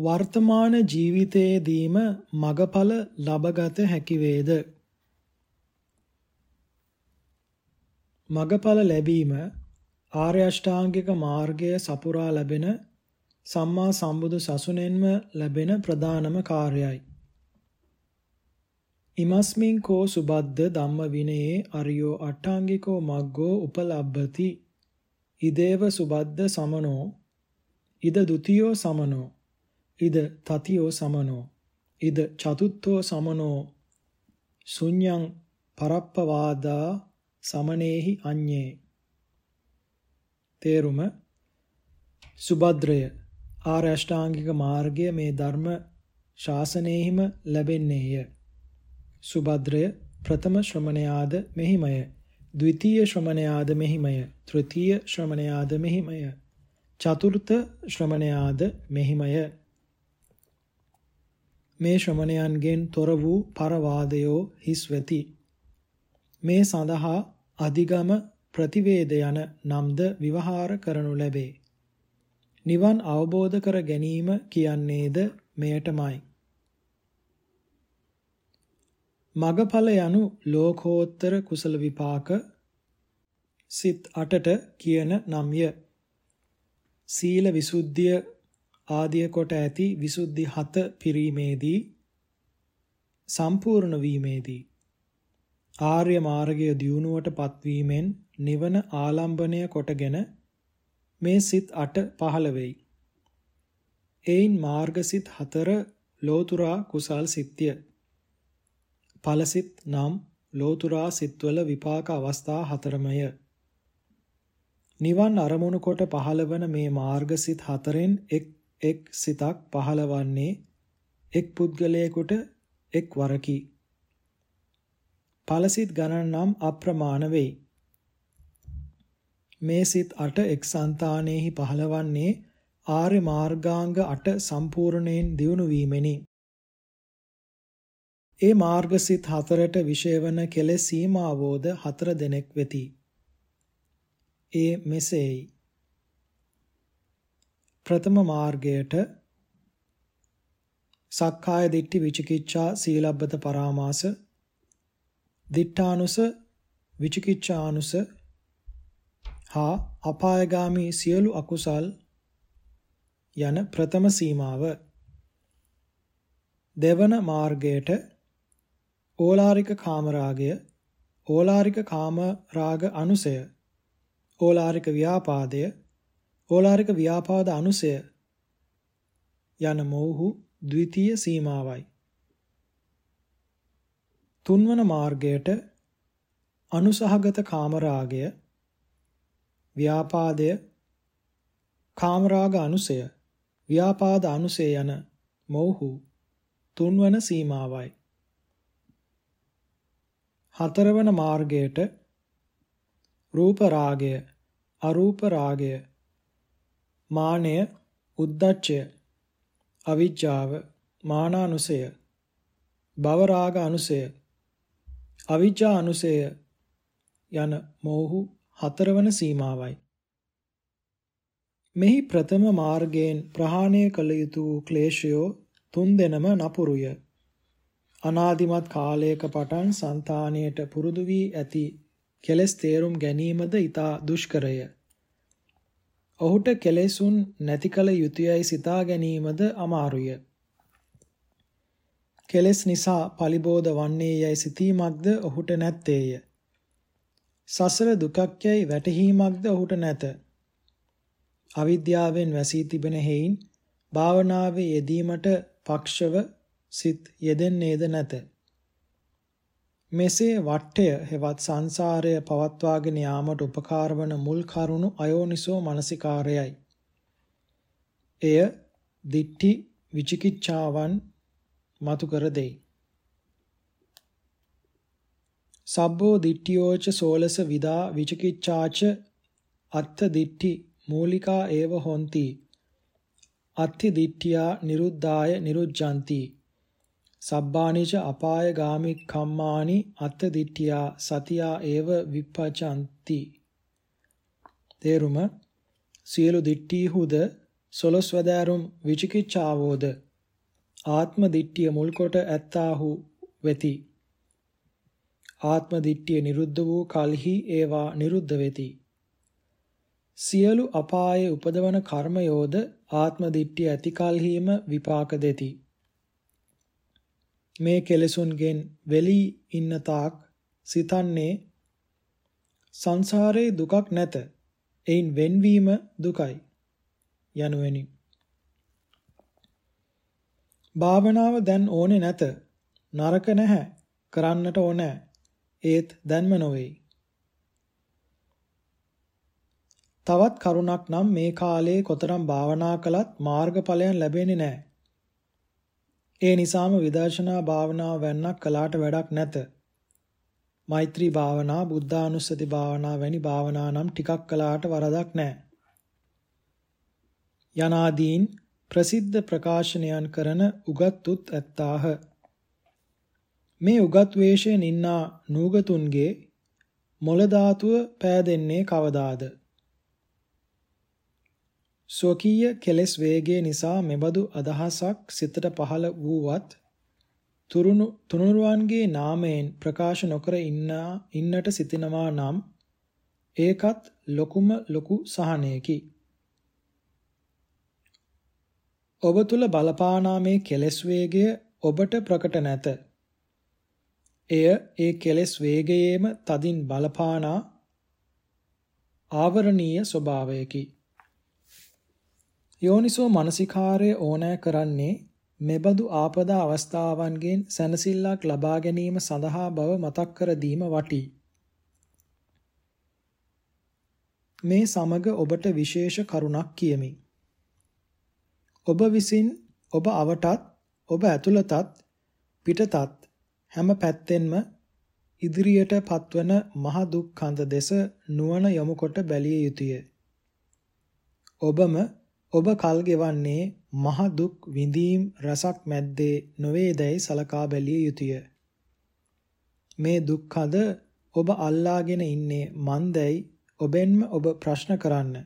වර්තමාන ජීවිතයේදීම මගඵල ලබගත හැකි වේද මගඵල ලැබීම ආර්ය අෂ්ටාංගික මාර්ගය සපුරා ලැබෙන සම්මා සම්බුදු සසුනෙන්ම ලැබෙන ප්‍රධානම කාර්යයි. ඉමස්මින් කෝ සුබද්ද ධම්ම විනයේ අරියෝ අට්ඨාංගිකෝ මග්ගෝ උපලබ්බති. ඉදේව සුබද්ද සමනෝ ඉද ဒ ුතියෝ සමනෝ ඉද තතියෝ සමනෝ. ඉද චතුත්ථෝ සමනෝ. ශුඤ්ඤං පරප්පවාදා සමනේහි අඤ්ඤේ. තේරුම සුභද්‍රය. ආරෂ්ඨාංගික මාර්ගය මේ ධර්ම ශාසනයෙහිම ලැබෙන්නේය. සුභද්‍රය ප්‍රථම ශ්‍රමණයාද මෙහිමය. ද්විතීය ශ්‍රමණයාද මෙහිමය. තෘතීය ශ්‍රමණයාද මෙහිමය. චතුර්ථ ශ්‍රමණයාද මෙහිමය. මේ ශ්‍රමණයන්ගෙන් තොර වූ පරවාදයෝ හිස් වෙති මේ සඳහා අධිගම ප්‍රතිවේද යන නම්ද විවහාර කරනු ලැබේ. නිවන් අවබෝධ කර ගැනීම කියන්නේද මෙයටමයි. මගඵල යනු ලෝකෝත්තර කුසල විපාක සිත් 8ට කියන නම්ය. සීල විසුද්ධිය ආදිය කොට ඇති විසුද්ධි 7 පිරීමේදී සම්පූර්ණ වීමේදී ආර්ය මාර්ගය දියුණුවට පත්වීමෙන් නිවන ආලම්බණය කොටගෙන මේ සිත් 8 පහළ වෙයි. එයින් මාර්ගසිත 4 ලෝතුරා කුසල් සිත්ය. ඵලසිත නම් ලෝතුරා සිත්වල විපාක අවස්ථා හතරමය. නිවන් අරමුණු කොට පහළවන මේ මාර්ගසිත හතරෙන් එක් එක් සිතක් පහළවන්නේ එක් පුද්ගලයෙකුට එක් වරකි. ඵලසිත ගණන් නම් අප්‍රමාණ වෙයි. මේ සිත් 8 එක් సంతානෙහි පහළවන්නේ ආර්ය මාර්ගාංග 8 සම්පූර්ණයෙන් දියුණු වීමෙනි. ඒ මාර්ග සිත් හතරට විශේෂවන කෙලෙස් සීමාවෝද හතර දෙනෙක් වෙති. ඒ මෙසේයි. ප්‍රථම මාර්ගයට සක්කාය දිට්ඨි විචිකිච්ඡා සීලබ්බත පරාමාස දිඨානුස විචිකිච්ඡානුස හා අපායগামী සියලු අකුසල් යන ප්‍රථම සීමාව. දෙවන මාර්ගයට ඕලාරික කාමරාගය ඕලාරික කාමරාග අනුසය ඕලාරික ව්‍යාපාදය ඕලාරික ව්‍යාපාද අනුසය යන මොහු ද්විතීය සීමාවයි. තුන්වන මාර්ගයට අනුසහගත කාමරාගය ව්‍යාපාදය කාමරාග අනුසය ව්‍යාපාද අනුසය යන මොහු තුන්වන සීමාවයි. හතරවන මාර්ගයට රූප රාගය අරූප රාගය මානය උද්දච්චය අවිජ්ජාව මානානුසය භව රාග අනුසය අවිජ්ජා අනුසය යන මෝහු හතරවන සීමාවයි. මෙහි ප්‍රථම මාර්ගයෙන් ප්‍රහාණය කළ යුතු ක්ලේශයෝ තුන් දෙනම නපුරුය. අනාදිමත් කාලයක පටන් సంతාණයට පුරුදු වී ඇති කෙලස් තේරුම් ගැනීමද ඊතා දුෂ්කරය. ඔහුට කෙලෙසුන් නැති කල යුතුයයි සිතා ගැනීමද අමාරුය. කෙලෙස් නිසා පලිබෝධ වන්නේ යයි සිතීමක්ද ඔහුට නැත්තේය. සසර දුකක් යයි වැටහීමක්ද ඔහුට නැත. අවිද්‍යාවෙන් වැසී තිබෙන හේයින් භාවනාවේ යෙදීමට පක්ෂව සිත් යෙදෙන්නේද නැත. මෙසේ වට්ටය හෙවත් සංසාරය පවත්වාගෙන යාමට උපකාර වන මුල් කරුණු අයෝනිසෝ මනසිකාරයයි. එය දිට්ටි විචිකිච්ඡාවන් මතු කර දෙයි. සබ්බෝ දිට්ඨියෝච සෝලස විදා විචිකිච්ඡාච අත්ථ දිට්ඨි මූලිකා ඒව හොಂತಿ අත්ථි දිට්ඨියා නිරුද්ධාය නිරුද්ධಂತಿ සබ්බානිච අපාය ගාමි කම්මානි අත්ථ දිට්ඨියා සතියා ඒව විපචಂತಿ තේරුම සියලු දිට්ඨීහුද සොලොස්වදාරුම් විචිකිච්ඡාවෝද ආත්ම දිට්ඨිය මුල් කොට ඇත්තාහු වෙති. ආත්ම දිට්ඨිය නිරුද්ධ වූ කලෙහි ඒවා නිරුද්ධ වෙති. සියලු අපායේ උපදවන කර්මයෝද ආත්ම දිට්ඨිය ඇති කලෙහිම විපාක දෙති. මේ කෙලෙසුන්ගෙන් වෙලී ඉන්න තාක් සිතන්නේ සංසාරේ දුකක් නැත. එයින් වෙන්වීම දුකයි. යනුවෙනි. භාවනාව දැන් ඕනේ නැත. නරක නැහැ. කරන්නට ඕනේ. ඒත් දැන්ම නොවේයි. තවත් කරුණක් නම් මේ කාලේ කොතරම් භාවනා කළත් මාර්ගඵලයන් ලැබෙන්නේ නැහැ. ඒ නිසාම විදර්ශනා භාවනාව වෙන්නක් කලාට වැඩක් නැත. මෛත්‍රී භාවනා, බුද්ධානුස්සති භාවනා වැනි භාවනා නම් ටිකක් කලාට වරදක් නැහැ. යනාදීන් ප්‍රසිද්ධ ප්‍රකාශනයන් කරන උගත්තුත් ඇත්තාහ. මේ උගත් වේශයෙන් ඉන්නා නූගතුන්ගේ මොළ ධාතුව පෑදෙන්නේ කවදාද? ස්වකීය කෙලෙස් වේගය නිසා මෙබඳු අදහසක් සිතට පහළ වූවත් තුරුණු තුනුරුවන්ගේ නාමයෙන් ප්‍රකාශ නොකර ඉන්නා ඉන්නට සිටිනවා නම් ඒකත් ලොකුම ලොකු සහනයකි. ඔබ තුල බලපානා මේ කෙලෙස් වේගය ඔබට ප්‍රකට නැත. එය ඒ කෙලෙස් වේගයේම තදින් බලපානා ආවරණීය ස්වභාවයකි. යෝනිසෝ මනසිකාරය ඕනෑ කරන්නේ මෙබඳු ආපදා අවස්ථාවන්ගෙන් සැනසෙල්ලක් ලබා ගැනීම සඳහා බව මතක් කර දීම වටී. මේ සමග ඔබට විශේෂ කරුණක් කියමි. ඔබ විසින් ඔබ අවටත් ඔබ ඇතුළතත් පිටතත් හැම පැත්තෙන්ම ඉදිරියට පත්වන මහ දුක් කඳ දෙස නුවණ යොමු කොට බැලිය යුතුය. ඔබම ඔබ කල් ගෙවන්නේ මහ දුක් විඳීම් රසක් මැද්දේ නොවේදයි සලකා බැලිය යුතුය. මේ දුක්ඛද ඔබ අල්ලාගෙන ඉන්නේ මන්දයි ඔබෙන්ම ඔබ ප්‍රශ්න කරන්න.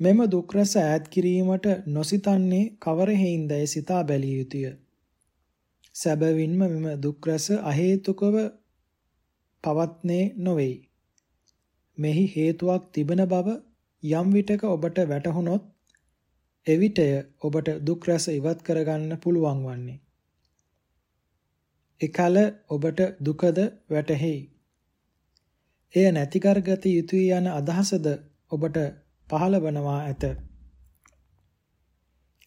මෙම දුක් රස ඈත් කිරීමට නොසිතන්නේ කවර හේින්දයි සිතා බැලිය යුතුය. සැබවින්ම මෙම දුක් රස අහේතුකව පවත්නේ නොවේයි. මෙහි හේතුවක් තිබෙන බව යම් විටක ඔබට වැටහුනොත් එවිටය ඔබට දුක් රැස ඉවත් කරගන්න පුළුවන් වන්නේ. එකල ඔබට දුකද වැටහෙයි. එය නැති කරගත යුතුය යන අදහසද ඔබට පහළවනවා ඇත.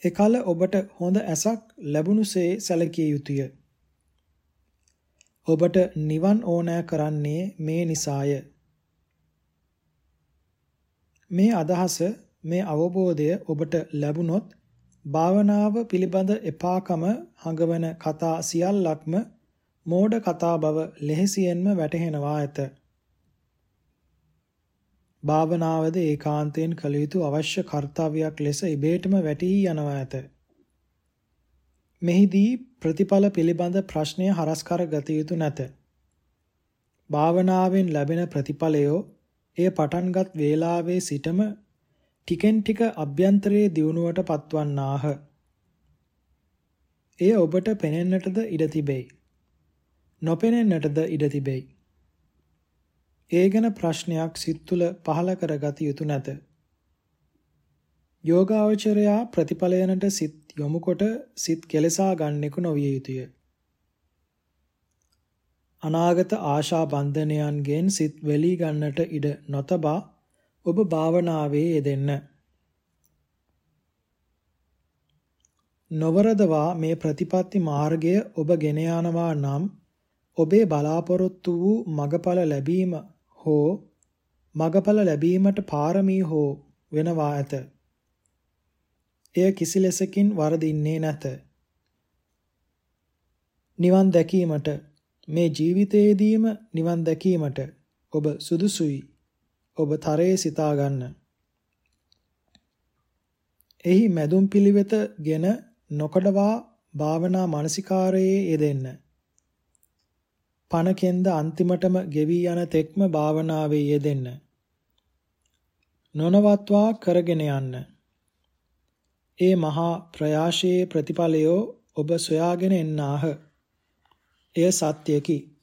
එකල ඔබට හොඳ ඇසක් ලැබුණුසේ සැලකිය යුතුය. ඔබට නිවන් ඕනෑ කරන්නේ මේ නිසාය. මේ අදහස මේ අවබෝධය ඔබට ලැබුණොත් භාවනාව පිළිබඳ එපාකම හඟවන කතා සියල්ලක්ම මෝඩ කතා බව ලෙහෙසියෙන්ම වැටහෙනවා ඇත. භාවනාවද ඒකාන්තයෙන් කළ යුතු අවශ්‍ය කාර්යයක් ලෙස ඉබේටම වැටහි යනවා ඇත. මෙහිදී ප්‍රතිඵල පිළිබඳ ප්‍රශ්නය හරස් කර ගත යුතු නැත. භාවනාවෙන් ලැබෙන ප්‍රතිඵලයෝ එය පටන්ගත් වේලාවේ සිටම ටිකෙන් ටික අභ්‍යන්තරයේ දියුණුවට පත්වන්නාහ. එය ඔබට පෙනෙන්නටද ඉඩ තිබෙයි. නොපෙනෙන්නටද ඉඩ තිබෙයි. ඒ ගැන ප්‍රශ්නයක් සිත් තුළ පහළ කරගත යුතු නැත. යෝගාවචරයා ප්‍රතිඵලයනට සිත් යොමුකොට සිත් කෙලසා ගන්නෙකු නොවිය යුතුය. අනාගත ආශා බන්ධනයන්ගෙන් සිත් වෙලී ගන්නට ඉඩ නොතබා ඔබ භාවනාවේ යෙදෙන්න. නොවරදවා මේ ප්‍රතිපත්ති මාර්ගය ඔබ ගෙන යනවා නම් ඔබේ බලාපොරොත්තු වූ මගඵල ලැබීම හෝ මගඵල ලැබීමට පාරමී හෝ වෙනවා ඇත. එය කිසිලෙසකින් වරදින්නේ නැත. නිවන් දැකීමට මේ ජීවිතයේදීම නිවන් දැකීමට ඔබ සුදුසුයි. ඔබ තරයේ සිතා ගන්න. එහි මැදුම් පිළිවෙතගෙන නොකඩවා භාවනා මානසිකාරයේ යෙදෙන්න. පණ කෙන්ද අන්තිමටම ගෙවි යන තෙක්ම භාවනාවේ යෙදෙන්න. නොනවත්වා කරගෙන යන්න. ඒ මහා ප්‍රයාශයේ ප්‍රතිඵලයෝ ඔබ සොයාගෙන එන්නාහ. එය සත්‍යකි.